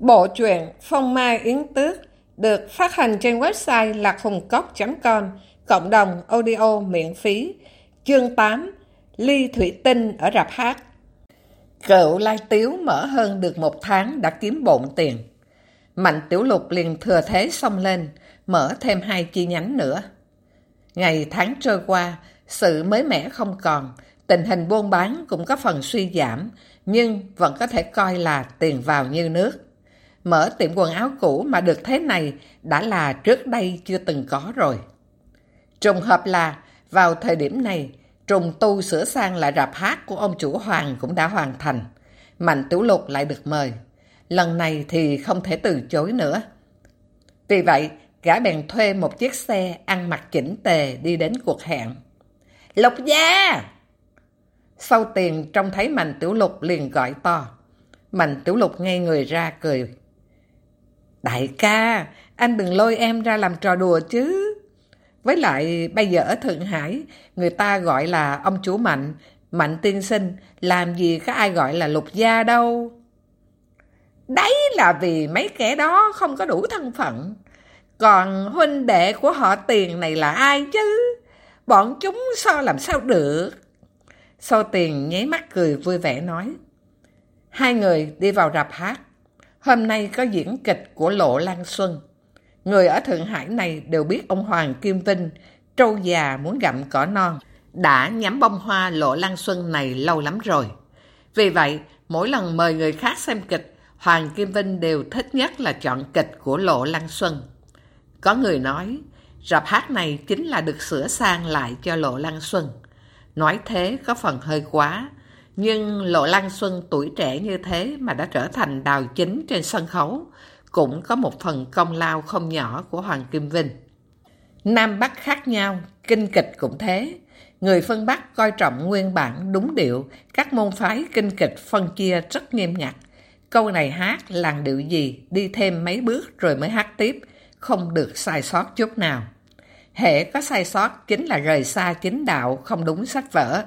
Bộ truyện Phong Mai Yến Tước được phát hành trên website lạc.hùng.com, cộng đồng audio miễn phí, chương 8, Ly Thủy Tinh ở rạp hát. Cựu Lai Tiếu mở hơn được một tháng đã kiếm bộn tiền. Mạnh Tiểu Lục liền thừa thế xông lên, mở thêm hai chi nhánh nữa. Ngày tháng trôi qua, sự mới mẻ không còn, tình hình buôn bán cũng có phần suy giảm, nhưng vẫn có thể coi là tiền vào như nước. Mở tiệm quần áo cũ mà được thế này đã là trước đây chưa từng có rồi. Trùng hợp là vào thời điểm này, trùng tu sửa sang lại rạp hát của ông chủ Hoàng cũng đã hoàn thành. Mạnh Tiểu Lục lại được mời. Lần này thì không thể từ chối nữa. Vì vậy, gã bèn thuê một chiếc xe ăn mặc chỉnh tề đi đến cuộc hẹn. Lục gia! Sau tiền trông thấy Mạnh Tiểu Lục liền gọi to. Mạnh Tiểu Lục ngay người ra cười. Đại ca, anh đừng lôi em ra làm trò đùa chứ. Với lại bây giờ ở Thượng Hải, người ta gọi là ông chủ Mạnh, Mạnh tiên sinh, làm gì có ai gọi là lục gia đâu. Đấy là vì mấy kẻ đó không có đủ thân phận. Còn huynh đệ của họ tiền này là ai chứ? Bọn chúng so làm sao được? Sau tiền nháy mắt cười vui vẻ nói. Hai người đi vào rạp hát. Hôm nay có diễn kịch của Lộ Lan Xuân. Người ở Thượng Hải này đều biết ông Hoàng Kim Vinh, trâu già muốn gặm cỏ non, đã nhắm bông hoa Lộ Lan Xuân này lâu lắm rồi. Vì vậy, mỗi lần mời người khác xem kịch, Hoàng Kim Vinh đều thích nhất là chọn kịch của Lộ Lan Xuân. Có người nói, rạp hát này chính là được sửa sang lại cho Lộ Lan Xuân. Nói thế có phần hơi quá, nhưng Lộ Lan Xuân tuổi trẻ như thế mà đã trở thành đào chính trên sân khấu, cũng có một phần công lao không nhỏ của Hoàng Kim Vinh. Nam Bắc khác nhau, kinh kịch cũng thế. Người phân Bắc coi trọng nguyên bản đúng điệu, các môn phái kinh kịch phân chia rất nghiêm ngặt. Câu này hát làn điệu gì, đi thêm mấy bước rồi mới hát tiếp, không được sai sót chút nào. Hệ có sai sót chính là rời xa chính đạo, không đúng sách vở.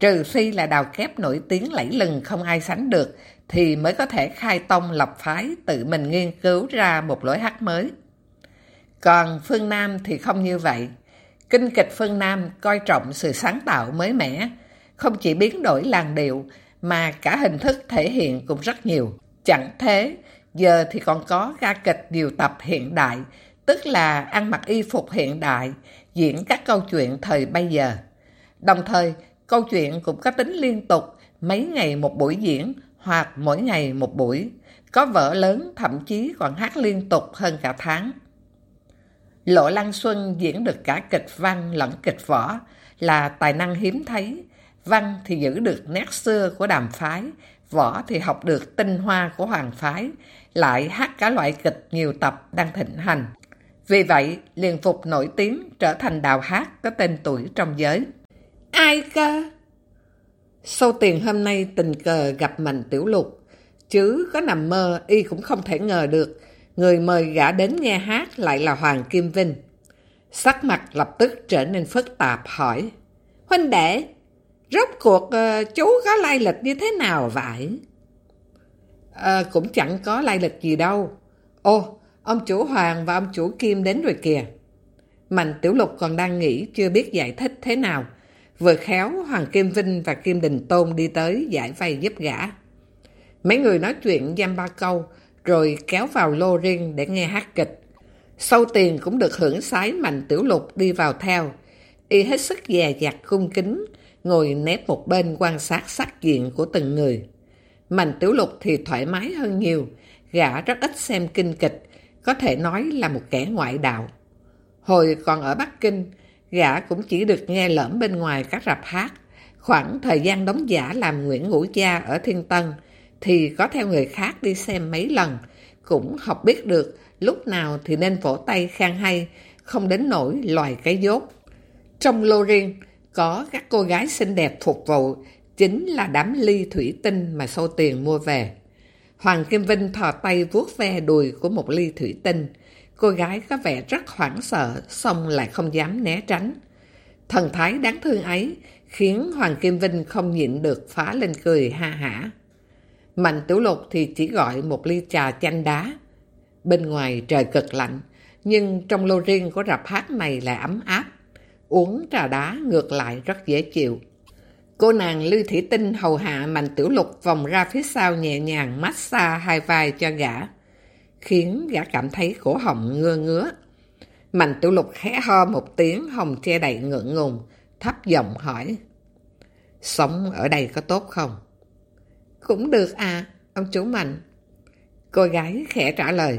Trừ phi là đào kép nổi tiếng lẫy lừng không ai sánh được, thì mới có thể khai tông lập phái tự mình nghiên cứu ra một lối hát mới. Còn phương Nam thì không như vậy. Kinh kịch phương Nam coi trọng sự sáng tạo mới mẻ, không chỉ biến đổi làn điệu mà cả hình thức thể hiện cũng rất nhiều. Chẳng thế, giờ thì còn có ca kịch điều tập hiện đại, tức là ăn mặc y phục hiện đại, diễn các câu chuyện thời bây giờ. Đồng thời, câu chuyện cũng có tính liên tục, mấy ngày một buổi diễn hoặc mỗi ngày một buổi. Có vợ lớn thậm chí còn hát liên tục hơn cả tháng. Lộ Lăng Xuân diễn được cả kịch văn lẫn kịch võ là tài năng hiếm thấy. Văn thì giữ được nét xưa của đàm phái, võ thì học được tinh hoa của hoàng phái, lại hát cả loại kịch nhiều tập đang thịnh hành. Vì vậy, liền phục nổi tiếng trở thành đào hát có tên tuổi trong giới. Ai cơ? Sau tiền hôm nay tình cờ gặp Mạnh Tiểu Lục, chứ có nằm mơ y cũng không thể ngờ được người mời gã đến nghe hát lại là Hoàng Kim Vinh. Sắc mặt lập tức trở nên phức tạp hỏi, Huynh đệ, rốt cuộc uh, chú có lai lịch như thế nào vậy? À, cũng chẳng có lai lịch gì đâu. Ô, ông chủ Hoàng và ông chủ Kim đến rồi kìa. Mạnh Tiểu Lục còn đang nghĩ chưa biết giải thích thế nào. Vừa khéo Hoàng Kim Vinh và Kim Đình Tôn đi tới giải vay giúp gã. Mấy người nói chuyện giam ba câu, rồi kéo vào lô riêng để nghe hát kịch. Sau tiền cũng được hưởng sái Mạnh Tiểu Lục đi vào theo. Y hết sức dè dặt cung kính, ngồi nép một bên quan sát sắc diện của từng người. Mạnh Tiểu Lục thì thoải mái hơn nhiều, gã rất ít xem kinh kịch, có thể nói là một kẻ ngoại đạo. Hồi còn ở Bắc Kinh, gã cũng chỉ được nghe lỡm bên ngoài các rạp hát. Khoảng thời gian đóng giả làm Nguyễn Ngũ Gia ở Thiên Tân, thì có theo người khác đi xem mấy lần, cũng học biết được lúc nào thì nên vỗ tay khen hay, không đến nổi loài cái dốt. Trong lô riêng, có các cô gái xinh đẹp phục vụ, chính là đám ly thủy tinh mà sâu tiền mua về. Hoàng Kim Vinh thò tay vuốt ve đùi của một ly thủy tinh. Cô gái có vẻ rất hoảng sợ, xong lại không dám né tránh. Thần thái đáng thương ấy khiến Hoàng Kim Vinh không nhịn được phá lên cười ha hả. Mạnh Tiểu Lục thì chỉ gọi một ly trà chanh đá. Bên ngoài trời cực lạnh, nhưng trong lô riêng của rạp hát này lại ấm áp. Uống trà đá ngược lại rất dễ chịu. Cô nàng Lưu Thị Tinh hầu hạ Mạnh Tiểu Lục vòng ra phía sau nhẹ nhàng massage hai vai cho gã, khiến gã cảm thấy cổ họng ngơ ngứa. Mạnh Tiểu Lục khẽ ho một tiếng hồng che đậy ngượng ngùng, thấp giọng hỏi. Sống ở đây có tốt không? Cũng được à, ông chủ Mạnh. Cô gái khẽ trả lời.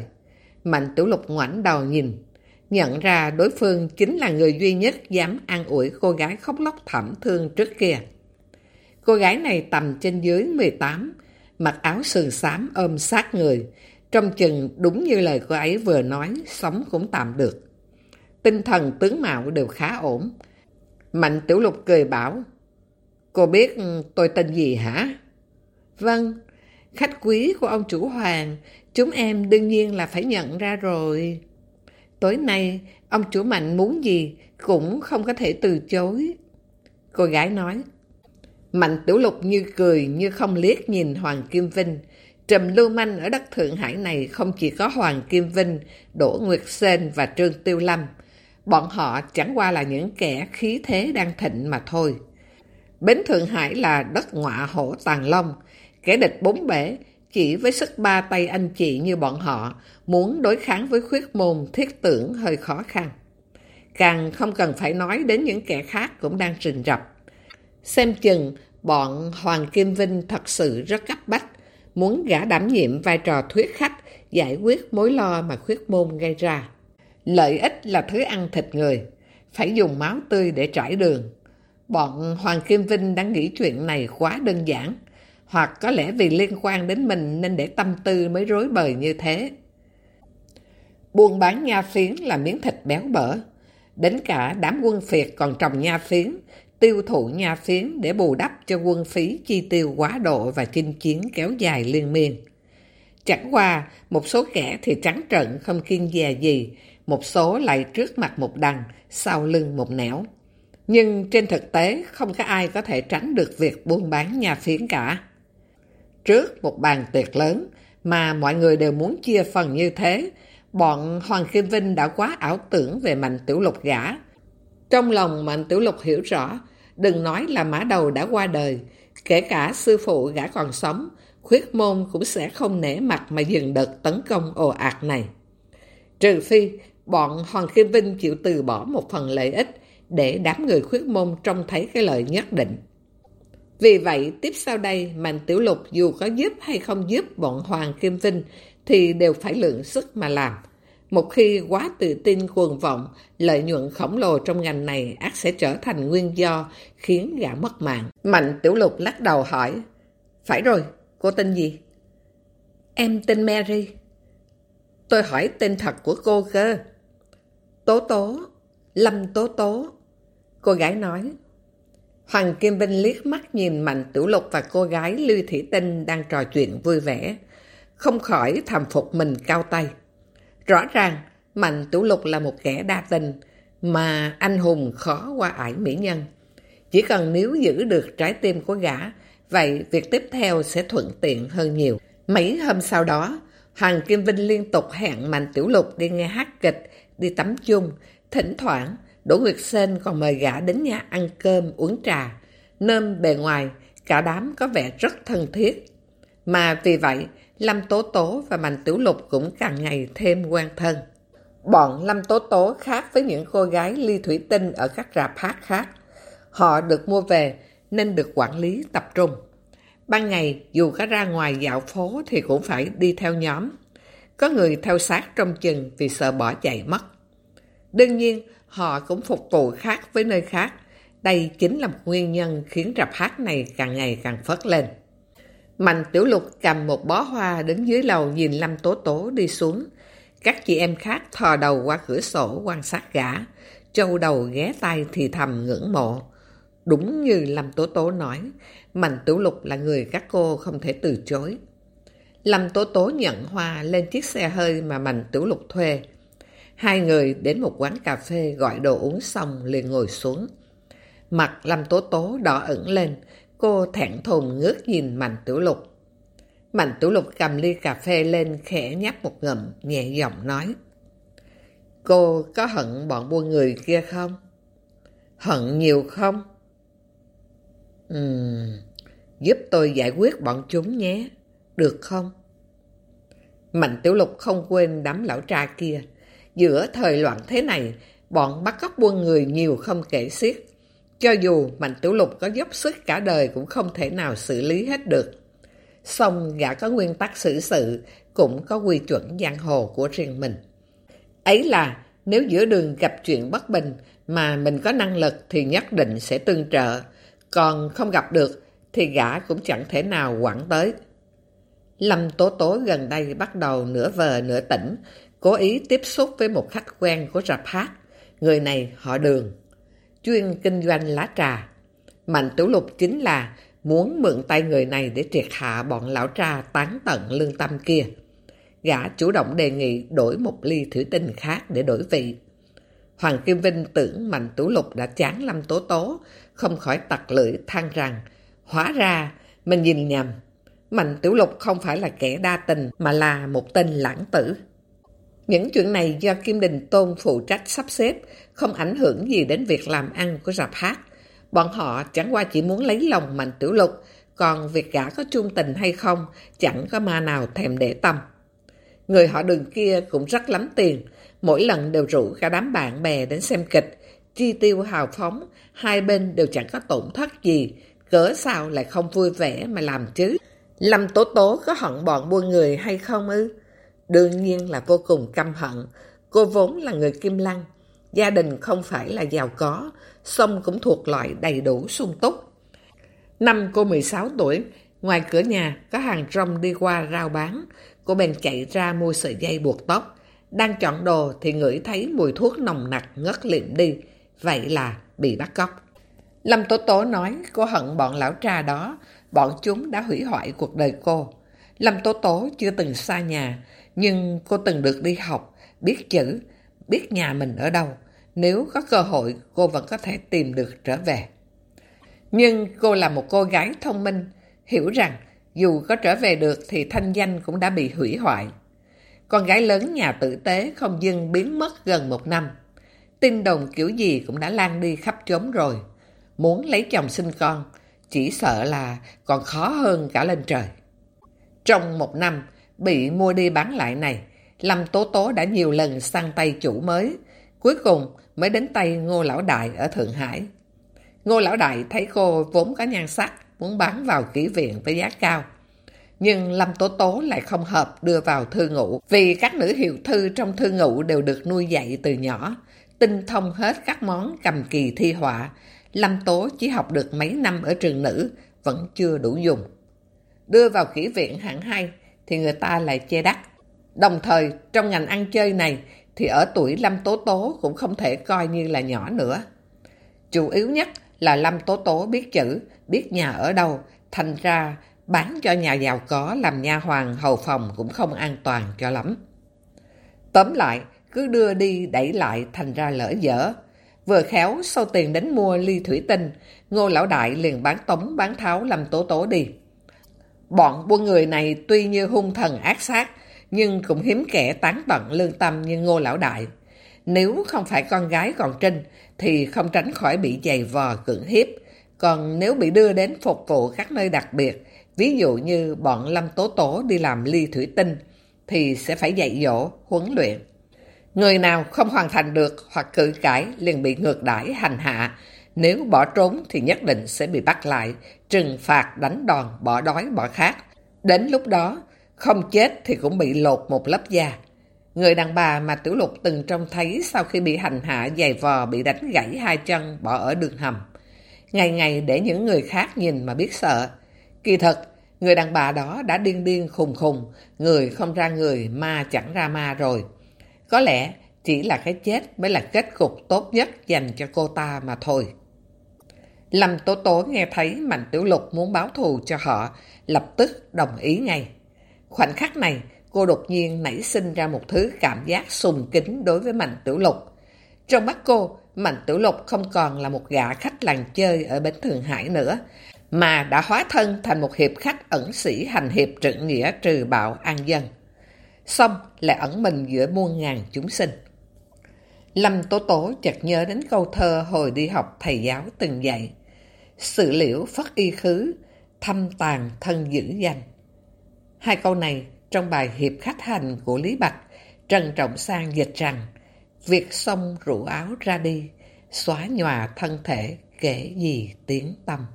Mạnh Tiểu Lục ngoảnh đầu nhìn, nhận ra đối phương chính là người duy nhất dám an ủi cô gái khóc lóc thảm thương trước kia. Cô gái này tầm trên dưới 18, mặc áo sườn xám ôm sát người, trong chừng đúng như lời cô ấy vừa nói, sống cũng tạm được. Tinh thần tướng mạo đều khá ổn. Mạnh Tiểu Lục cười bảo, Cô biết tôi tên gì hả? Vâng, khách quý của ông chủ hoàng, chúng em đương nhiên là phải nhận ra rồi. Tối nay, ông chủ Mạnh muốn gì cũng không có thể từ chối. Cô gái nói, Mạnh Tiểu Lục như cười như không liếc nhìn Hoàng Kim Vinh. Trầm lưu manh ở đất Thượng Hải này không chỉ có Hoàng Kim Vinh, Đỗ Nguyệt Sên và Trương Tiêu Lâm. Bọn họ chẳng qua là những kẻ khí thế đang thịnh mà thôi. Bến Thượng Hải là đất ngọa hổ tàn long, kẻ địch bốn bể, chỉ với sức ba tay anh chị như bọn họ, muốn đối kháng với khuyết môn thiết tưởng hơi khó khăn. Càng không cần phải nói đến những kẻ khác cũng đang rình rập. Xem chừng, bọn Hoàng Kim Vinh thật sự rất cấp bách, muốn gã đảm nhiệm vai trò thuyết khách, giải quyết mối lo mà khuyết môn gây ra. Lợi ích là thứ ăn thịt người, phải dùng máu tươi để trải đường. Bọn Hoàng Kim Vinh đang nghĩ chuyện này quá đơn giản, hoặc có lẽ vì liên quan đến mình nên để tâm tư mới rối bời như thế. Buôn bán nha phiến là miếng thịt béo bở. Đến cả đám quân phiệt còn trồng nha phiến, tiêu thụ nha phiến để bù đắp cho quân phí chi tiêu quá độ và chinh chiến kéo dài liên miên. Chẳng qua, một số kẻ thì trắng trận không kiên dè gì, một số lại trước mặt một đằng, sau lưng một nẻo. Nhưng trên thực tế, không có ai có thể tránh được việc buôn bán nhà phiến cả. Trước một bàn tiệc lớn, mà mọi người đều muốn chia phần như thế, bọn Hoàng Kim Vinh đã quá ảo tưởng về Mạnh Tiểu Lục gã. Trong lòng Mạnh Tiểu Lục hiểu rõ, đừng nói là mã đầu đã qua đời, kể cả sư phụ gã còn sống, khuyết môn cũng sẽ không nể mặt mà dừng đợt tấn công ồ ạt này. Trừ phi, bọn Hoàng Kim Vinh chịu từ bỏ một phần lợi ích để đám người khuyết môn trông thấy cái lợi nhất định. Vì vậy, tiếp sau đây, Mạnh Tiểu Lục dù có giúp hay không giúp bọn Hoàng Kim Vinh thì đều phải lượng sức mà làm. Một khi quá tự tin cuồng vọng, lợi nhuận khổng lồ trong ngành này ác sẽ trở thành nguyên do khiến gã mất mạng. Mạnh Tiểu Lục lắc đầu hỏi, Phải rồi, cô tên gì? Em tên Mary. Tôi hỏi tên thật của cô cơ. Tố Tố, Lâm Tố Tố. Cô gái nói. Hoàng Kim Vinh liếc mắt nhìn Mạnh Tiểu Lục và cô gái Lưu Thị Tinh đang trò chuyện vui vẻ. Không khỏi thầm phục mình cao tay. Rõ ràng, Mạnh Tiểu Lục là một kẻ đa tình, mà anh hùng khó qua ải mỹ nhân. Chỉ cần nếu giữ được trái tim của gã, vậy việc tiếp theo sẽ thuận tiện hơn nhiều. Mấy hôm sau đó, Hoàng Kim Vinh liên tục hẹn Mạnh Tiểu Lục đi nghe hát kịch, đi tắm chung, thỉnh thoảng Đỗ Nguyệt Sên còn mời gã đến nhà ăn cơm, uống trà. Nơm bề ngoài, cả đám có vẻ rất thân thiết. Mà vì vậy, Lâm Tố Tố và Mạnh Tiểu Lục cũng càng ngày thêm quan thân. Bọn Lâm Tố Tố khác với những cô gái ly thủy tinh ở các rạp hát khác. Họ được mua về nên được quản lý tập trung. Ban ngày, dù có ra ngoài dạo phố thì cũng phải đi theo nhóm. Có người theo sát trong chừng vì sợ bỏ chạy mất. Đương nhiên, họ cũng phục vụ khác với nơi khác. Đây chính là một nguyên nhân khiến rạp hát này càng ngày càng phớt lên. Mạnh Tiểu Lục cầm một bó hoa đứng dưới lầu nhìn Lâm Tố Tố đi xuống. Các chị em khác thò đầu qua cửa sổ quan sát gã, châu đầu ghé tay thì thầm ngưỡng mộ. Đúng như Lâm Tố Tố nói, Mạnh Tiểu Lục là người các cô không thể từ chối. Lâm Tố Tố nhận hoa lên chiếc xe hơi mà Mạnh Tiểu Lục thuê. Hai người đến một quán cà phê gọi đồ uống xong liền ngồi xuống. Mặt Lâm Tố Tố đỏ ẩn lên, cô thẹn thùng ngước nhìn Mạnh Tiểu Lục. Mạnh Tiểu Lục cầm ly cà phê lên khẽ nhấp một ngụm, nhẹ giọng nói. Cô có hận bọn buôn người kia không? Hận nhiều không? Ừm, giúp tôi giải quyết bọn chúng nhé, được không? Mạnh Tiểu Lục không quên đám lão tra kia. Giữa thời loạn thế này, bọn bắt cóc buôn người nhiều không kể xiết. Cho dù Mạnh Tiểu Lục có dốc sức cả đời cũng không thể nào xử lý hết được. Xong gã có nguyên tắc xử sự, cũng có quy chuẩn giang hồ của riêng mình. Ấy là nếu giữa đường gặp chuyện bất bình mà mình có năng lực thì nhất định sẽ tương trợ, còn không gặp được thì gã cũng chẳng thể nào quản tới. Lâm Tố Tố gần đây bắt đầu nửa vờ nửa tỉnh, cố ý tiếp xúc với một khách quen của rạp hát. Người này họ đường, chuyên kinh doanh lá trà. Mạnh Tiểu Lục chính là muốn mượn tay người này để triệt hạ bọn lão trà tán tận lương tâm kia. Gã chủ động đề nghị đổi một ly thủy tinh khác để đổi vị. Hoàng Kim Vinh tưởng Mạnh Tiểu Lục đã chán Lâm Tố Tố, không khỏi tặc lưỡi than rằng, hóa ra mình nhìn nhầm. Mạnh Tiểu Lục không phải là kẻ đa tình mà là một tên lãng tử. Những chuyện này do Kim Đình Tôn phụ trách sắp xếp, không ảnh hưởng gì đến việc làm ăn của rạp hát. Bọn họ chẳng qua chỉ muốn lấy lòng Mạnh Tiểu Lục, còn việc gã có chung tình hay không chẳng có ma nào thèm để tâm. Người họ đường kia cũng rất lắm tiền, mỗi lần đều rủ cả đám bạn bè đến xem kịch, chi tiêu hào phóng, hai bên đều chẳng có tổn thất gì, cỡ sao lại không vui vẻ mà làm chứ. Lâm Tố Tố có hận bọn buôn người hay không ư? Đương nhiên là vô cùng căm hận. Cô vốn là người Kim Lăng. Gia đình không phải là giàu có, song cũng thuộc loại đầy đủ sung túc. Năm cô 16 tuổi, ngoài cửa nhà có hàng rong đi qua rao bán. Cô bèn chạy ra mua sợi dây buộc tóc. Đang chọn đồ thì ngửi thấy mùi thuốc nồng nặc ngất liệm đi. Vậy là bị bắt cóc. Lâm Tố Tố nói cô hận bọn lão trà đó, bọn chúng đã hủy hoại cuộc đời cô. Lâm Tố Tố chưa từng xa nhà, nhưng cô từng được đi học, biết chữ, biết nhà mình ở đâu. Nếu có cơ hội, cô vẫn có thể tìm được trở về. Nhưng cô là một cô gái thông minh, hiểu rằng dù có trở về được thì thanh danh cũng đã bị hủy hoại. Con gái lớn nhà tử tế không dưng biến mất gần một năm. Tin đồn kiểu gì cũng đã lan đi khắp chốn rồi. Muốn lấy chồng sinh con, chỉ sợ là còn khó hơn cả lên trời. Trong một năm, bị mua đi bán lại này, Lâm Tố Tố đã nhiều lần sang tay chủ mới, cuối cùng mới đến tay Ngô Lão Đại ở Thượng Hải. Ngô Lão Đại thấy cô vốn có nhan sắc, muốn bán vào kỹ viện với giá cao. Nhưng Lâm Tố Tố lại không hợp đưa vào thư ngụ, vì các nữ hiệu thư trong thư ngụ đều được nuôi dạy từ nhỏ, tinh thông hết các món cầm kỳ thi họa. Lâm Tố chỉ học được mấy năm ở trường nữ, vẫn chưa đủ dùng. Đưa vào kỹ viện hạng hai thì người ta lại che đắt. Đồng thời, trong ngành ăn chơi này, thì ở tuổi Lâm Tố Tố cũng không thể coi như là nhỏ nữa. Chủ yếu nhất là Lâm Tố Tố biết chữ, biết nhà ở đâu, thành ra bán cho nhà giàu có làm nha hoàng hầu phòng cũng không an toàn cho lắm. Tóm lại, cứ đưa đi đẩy lại thành ra lỡ dở. Vừa khéo sau tiền đến mua ly thủy tinh, Ngô Lão Đại liền bán tống bán tháo Lâm Tố Tố đi. Bọn quân người này tuy như hung thần ác sát, nhưng cũng hiếm kẻ tán tận lương tâm như Ngô Lão Đại. Nếu không phải con gái còn trinh, thì không tránh khỏi bị giày vò cưỡng hiếp. Còn nếu bị đưa đến phục vụ các nơi đặc biệt, ví dụ như bọn Lâm Tố Tố đi làm ly thủy tinh, thì sẽ phải dạy dỗ, huấn luyện. Người nào không hoàn thành được hoặc cự cãi liền bị ngược đãi hành hạ. Nếu bỏ trốn thì nhất định sẽ bị bắt lại, trừng phạt, đánh đòn, bỏ đói, bỏ khát. Đến lúc đó, không chết thì cũng bị lột một lớp da. Người đàn bà mà Tiểu Lục từng trông thấy sau khi bị hành hạ dày vò bị đánh gãy hai chân bỏ ở đường hầm. Ngày ngày để những người khác nhìn mà biết sợ. Kỳ thật, người đàn bà đó đã điên điên khùng khùng, người không ra người, ma chẳng ra ma rồi. Có lẽ chỉ là cái chết mới là kết cục tốt nhất dành cho cô ta mà thôi. Lâm Tố Tố nghe thấy Mạnh Tiểu Lục muốn báo thù cho họ, lập tức đồng ý ngay. Khoảnh khắc này, cô đột nhiên nảy sinh ra một thứ cảm giác sùng kính đối với Mạnh Tiểu Lục. Trong mắt cô, Mạnh Tiểu Lục không còn là một gã khách làng chơi ở bến Thượng Hải nữa, mà đã hóa thân thành một hiệp khách ẩn sĩ hành hiệp trượng nghĩa trừ bạo an dân. Xong lại ẩn mình giữa muôn ngàn chúng sinh. Lâm Tố Tố chợt nhớ đến câu thơ hồi đi học thầy giáo từng dạy. Sự liễu phất y khứ, thâm tàn thân dữ danh. Hai câu này trong bài hiệp khách hành của Lý Bạch, Trần Trọng Sang dịch rằng Việc xong rủ áo ra đi, xóa nhòa thân thể kể gì tiếng tâm.